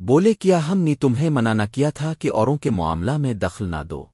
بولے، کیا ہم نے تمہیں منع نہ کیا تھا کہ اوروں کے معاملہ میں دخل نہ دو؟